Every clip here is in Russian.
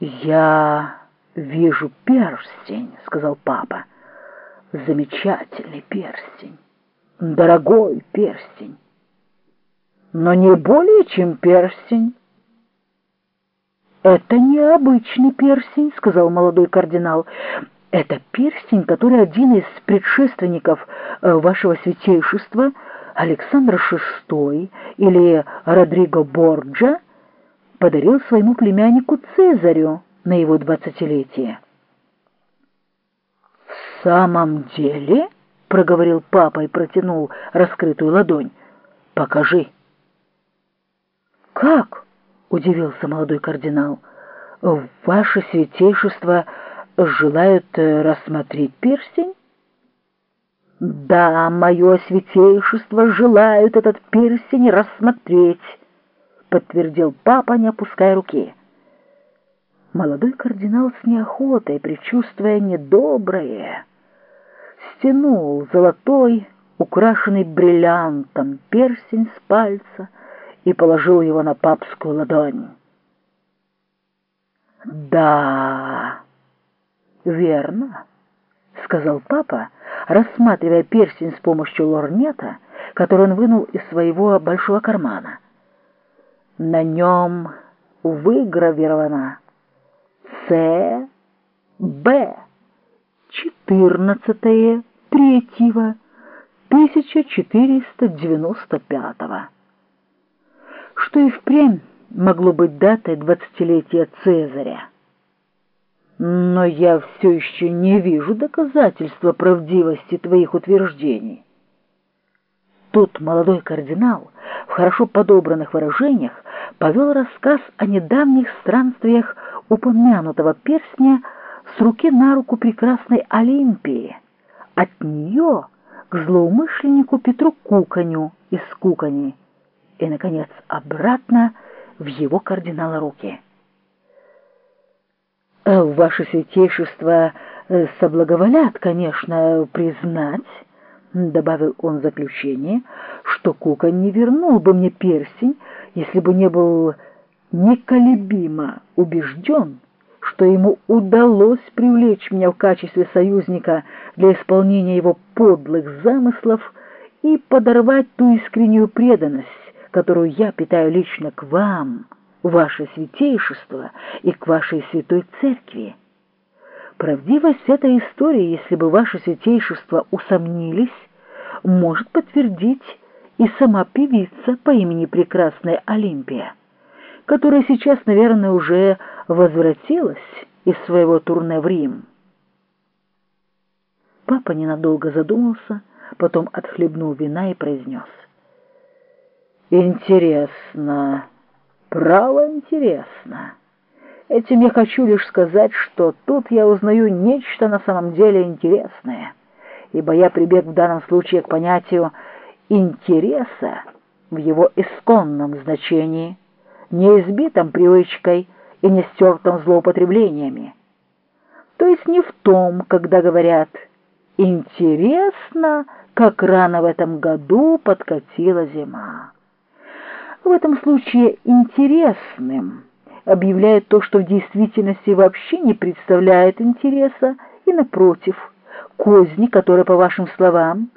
«Я вижу перстень», — сказал папа. «Замечательный перстень, дорогой перстень, но не более, чем перстень». «Это необычный перстень», — сказал молодой кардинал. «Это перстень, который один из предшественников э, вашего святейшества, Александр VI или Родриго Борджа, подарил своему племяннику Цезарю на его двадцатилетие. «В самом деле?» — проговорил папа и протянул раскрытую ладонь. «Покажи». «Как?» — удивился молодой кардинал. «Ваше святейшество желают э, рассмотреть перстень?» «Да, мое святейшество желают этот перстень рассмотреть». — подтвердил папа, не опуская руки. Молодой кардинал с неохотой, предчувствуя недоброе, стянул золотой, украшенный бриллиантом, перстень с пальца и положил его на папскую ладонь. «Да, верно», — сказал папа, рассматривая перстень с помощью лорнета, который он вынул из своего большого кармана. На нем выгравировано С. Б. 14 третьего 1495 что и впрямь могло быть датой двадцатилетия Цезаря. Но я все еще не вижу доказательства правдивости твоих утверждений. Тут молодой кардинал в хорошо подобранных выражениях повел рассказ о недавних странствиях упомянутого перстня с руки на руку прекрасной Олимпии, от нее к злоумышленнику Петру Куканю из Кукани и, наконец, обратно в его кардинала руки. Э, «Ваше святейшество э, соблаговолят, конечно, признать», — добавил он в заключение, — что Кукан не вернул бы мне перстень, если бы не был неколебимо убежден, что ему удалось привлечь меня в качестве союзника для исполнения его подлых замыслов и подорвать ту искреннюю преданность, которую я питаю лично к вам, ваше святейшество, и к вашей святой церкви. Правдивость этой истории, если бы ваше святейшество усомнились, может подтвердить и сама певица по имени Прекрасная Олимпия, которая сейчас, наверное, уже возвратилась из своего турне в Рим. Папа ненадолго задумался, потом отхлебнул вина и произнес. «Интересно, право интересно. Этим я хочу лишь сказать, что тут я узнаю нечто на самом деле интересное, ибо я прибег в данном случае к понятию интереса в его исконном значении, не избитом привычкой и не стертом злоупотреблениями. То есть не в том, когда говорят «интересно, как рано в этом году подкатила зима». В этом случае интересным объявляют то, что в действительности вообще не представляет интереса, и, напротив, козни, которые, по вашим словам,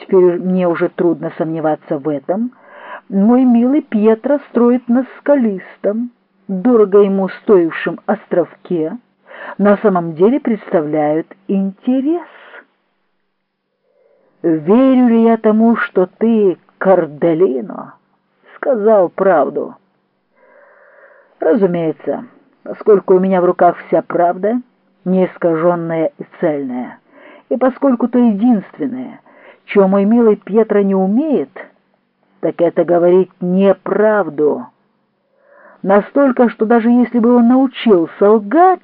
теперь мне уже трудно сомневаться в этом, мой милый Пьетро строит на скалистом, дорого ему стоившем островке, на самом деле представляют интерес. Верю ли я тому, что ты, Карделино, сказал правду? Разумеется, поскольку у меня в руках вся правда, неискаженная и цельная, и поскольку то единственное — чего мой милый Пьетро не умеет, так это говорить неправду. Настолько, что даже если бы он научился лгать,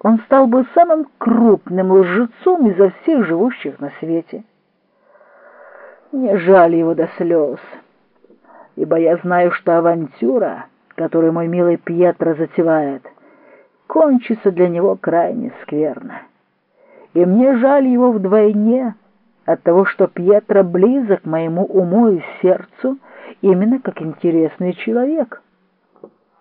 он стал бы самым крупным лжецом изо всех живущих на свете. Мне жаль его до слез, ибо я знаю, что авантюра, которую мой милый Пьетро затевает, кончится для него крайне скверно. И мне жаль его вдвойне, от того, что Пьетро близок моему уму и сердцу именно как интересный человек».